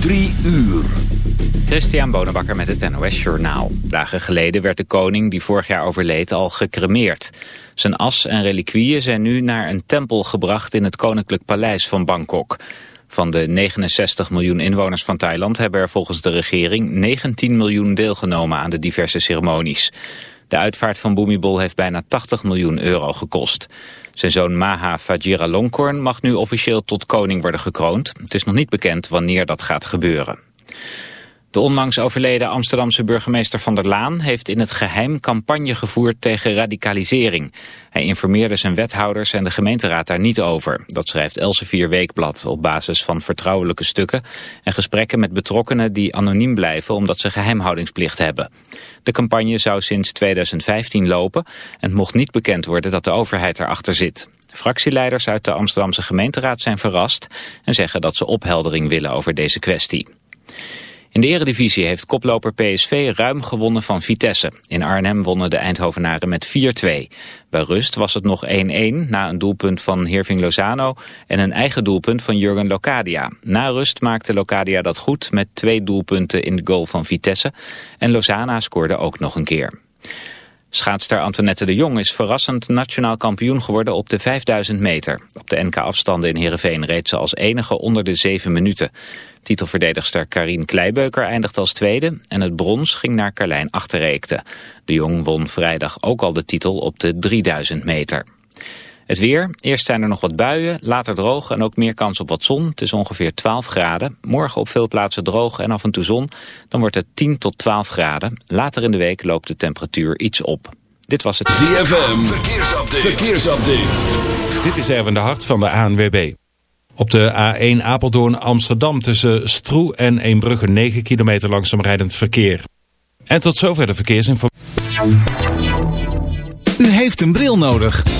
Drie uur. Christian Bonenbakker met het NOS Journaal. Dagen geleden werd de koning die vorig jaar overleed al gecremeerd. Zijn as en reliquieën zijn nu naar een tempel gebracht in het Koninklijk Paleis van Bangkok. Van de 69 miljoen inwoners van Thailand hebben er volgens de regering 19 miljoen deelgenomen aan de diverse ceremonies. De uitvaart van Bhumibol heeft bijna 80 miljoen euro gekost. Zijn zoon Maha Vajiralongkorn mag nu officieel tot koning worden gekroond. Het is nog niet bekend wanneer dat gaat gebeuren. De onlangs overleden Amsterdamse burgemeester Van der Laan heeft in het geheim campagne gevoerd tegen radicalisering. Hij informeerde zijn wethouders en de gemeenteraad daar niet over. Dat schrijft Elsevier Weekblad op basis van vertrouwelijke stukken en gesprekken met betrokkenen die anoniem blijven omdat ze geheimhoudingsplicht hebben. De campagne zou sinds 2015 lopen en het mocht niet bekend worden dat de overheid erachter zit. Fractieleiders uit de Amsterdamse gemeenteraad zijn verrast en zeggen dat ze opheldering willen over deze kwestie. In de eredivisie heeft koploper PSV ruim gewonnen van Vitesse. In Arnhem wonnen de Eindhovenaren met 4-2. Bij rust was het nog 1-1 na een doelpunt van Herving Lozano en een eigen doelpunt van Jurgen Locadia. Na rust maakte Locadia dat goed met twee doelpunten in de goal van Vitesse en Lozana scoorde ook nog een keer. Schaatster Antoinette de Jong is verrassend nationaal kampioen geworden op de 5000 meter. Op de NK-afstanden in Heerenveen reed ze als enige onder de 7 minuten. Titelverdedigster Karin Kleibeuker eindigde als tweede en het brons ging naar Carlijn Achterreekte. De Jong won vrijdag ook al de titel op de 3000 meter. Het weer, eerst zijn er nog wat buien, later droog en ook meer kans op wat zon. Het is ongeveer 12 graden. Morgen op veel plaatsen droog en af en toe zon. Dan wordt het 10 tot 12 graden. Later in de week loopt de temperatuur iets op. Dit was het ZFM, verkeersupdate. verkeersupdate. Dit is Erwin de Hart van de ANWB. Op de A1 Apeldoorn Amsterdam tussen Stroe en Eembrugge 9 kilometer langzaam rijdend verkeer. En tot zover de verkeersinformatie. U heeft een bril nodig.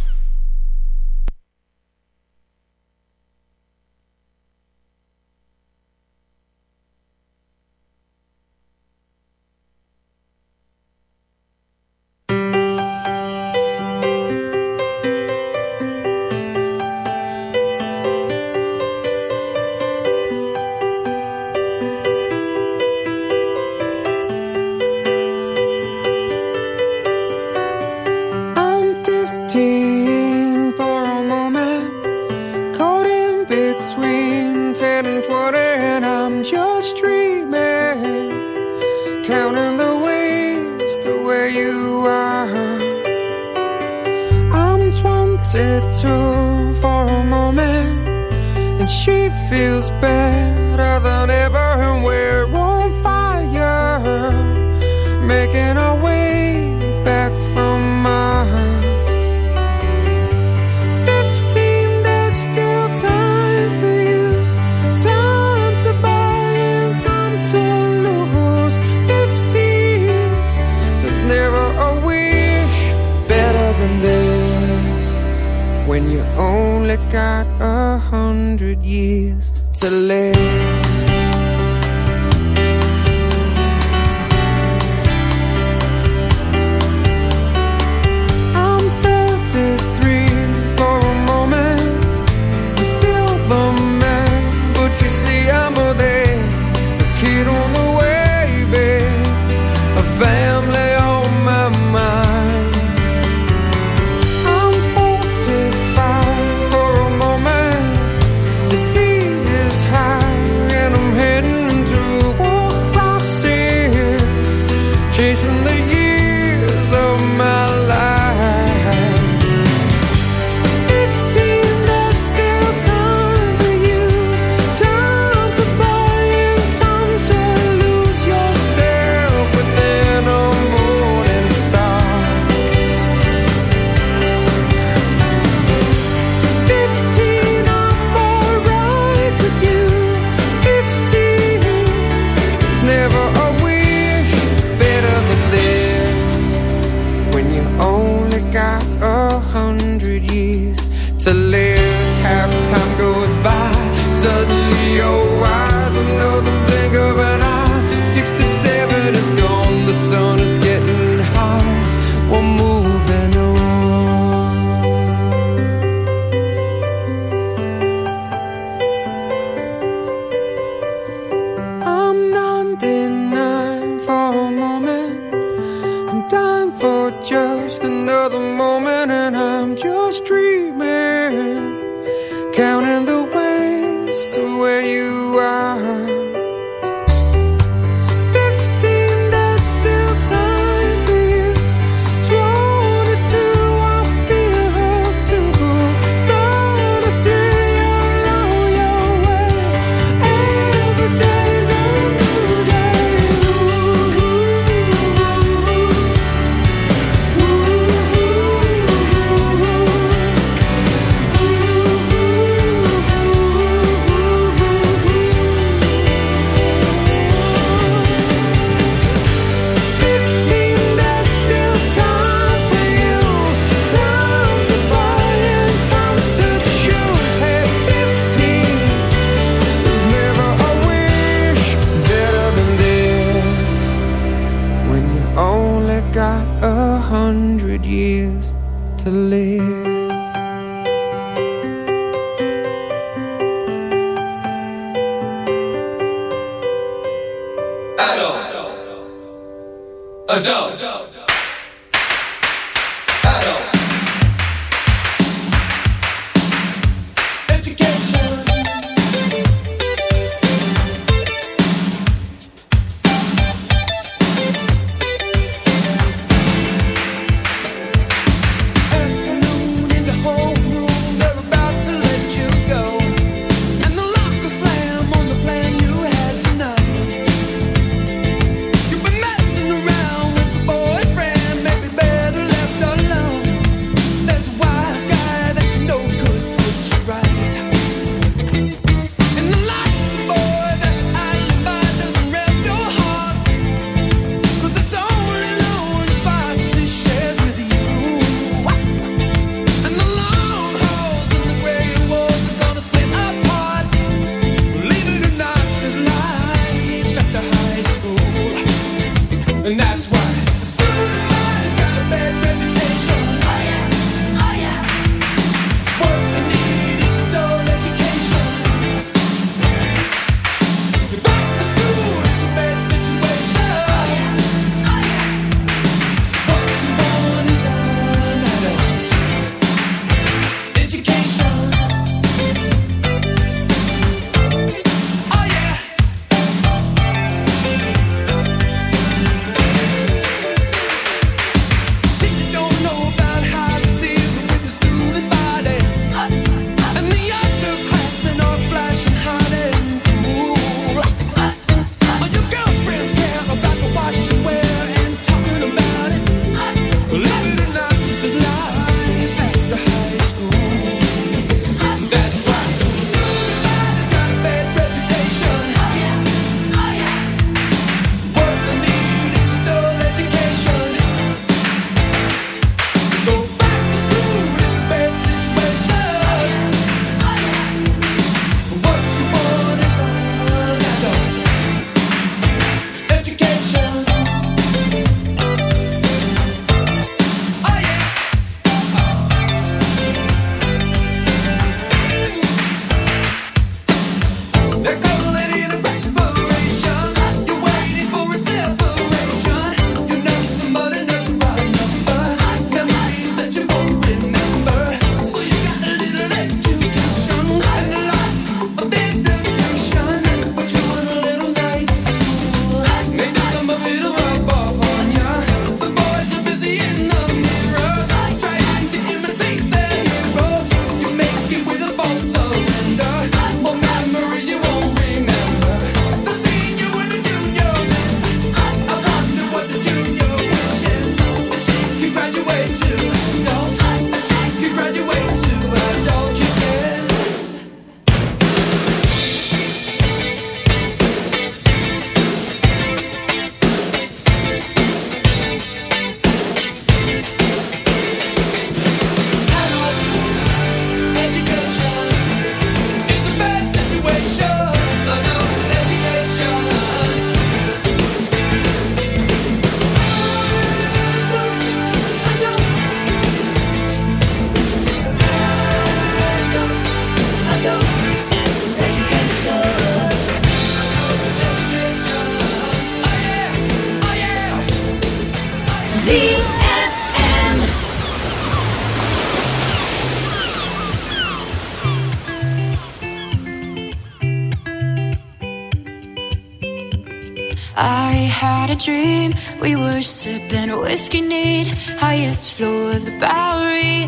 Sipping whiskey neat, highest floor of the Bowery,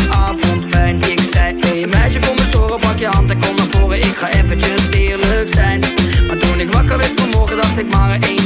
Ik zei, hey meisje, kom eens horen, pak je hand en kom naar voren. Ik ga eventjes eerlijk zijn. Maar toen ik wakker werd vanmorgen, dacht ik maar één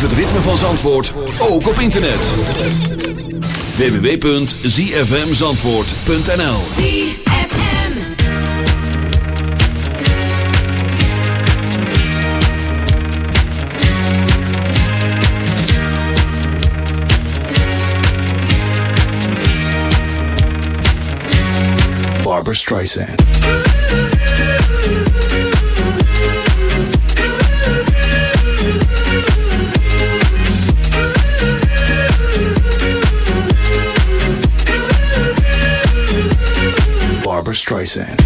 Beleef het ritme van Zandvoort ook op internet. www.zfmzandvoort.nl ZFM. Barbara Streisand. Streisand.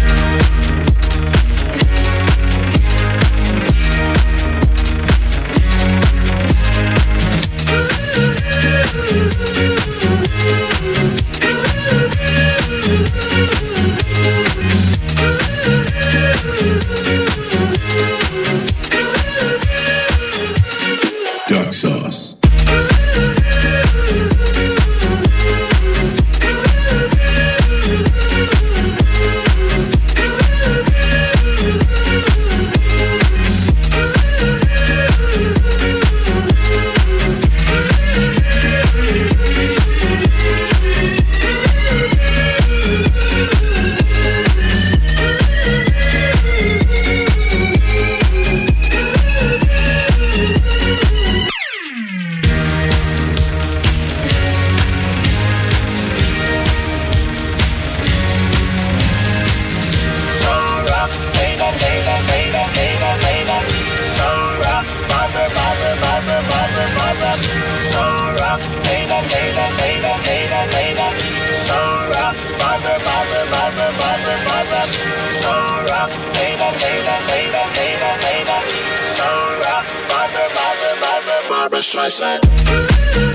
So rough, baby, baby, baby, baby, baby. So rough, Barbara, Barbara, Barbara, Barbara, Barbara. So rough, baby, baby, baby, baby, baby. So rough, Barbara, Barbara, Barbara, Barbara Streisand.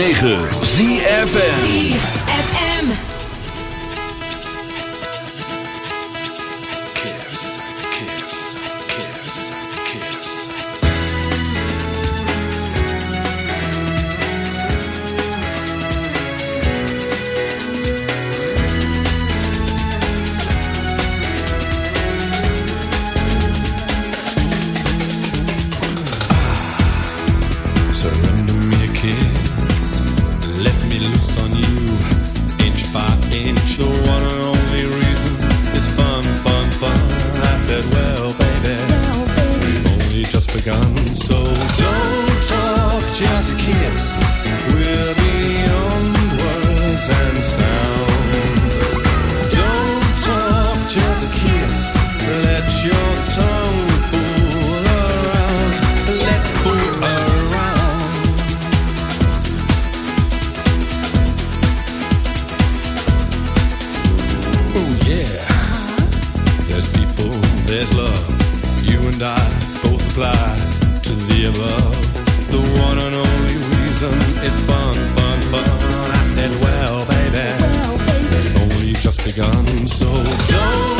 106.9 ZFN done. So don't.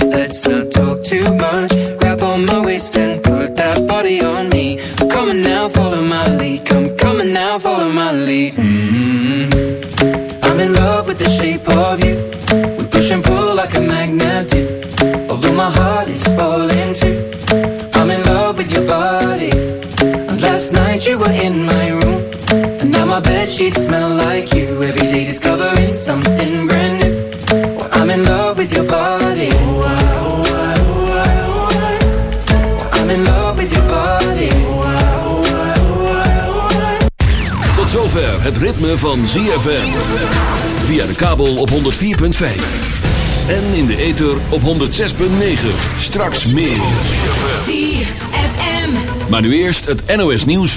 sheets smell like you. Every day discovering something brand new. Well, I'm in love with your body. Oh, I, oh, I, oh, I, oh, I. Well, I'm in love with your body. Oh, I, oh, I, oh, I, oh, I. Tot zover het ritme van ZFM. Via de kabel op 104.5. En in de ether op 106.9. Straks meer. ZFM. Maar nu eerst het NOS nieuws.